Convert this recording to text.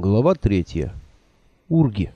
Глава третья. Урги.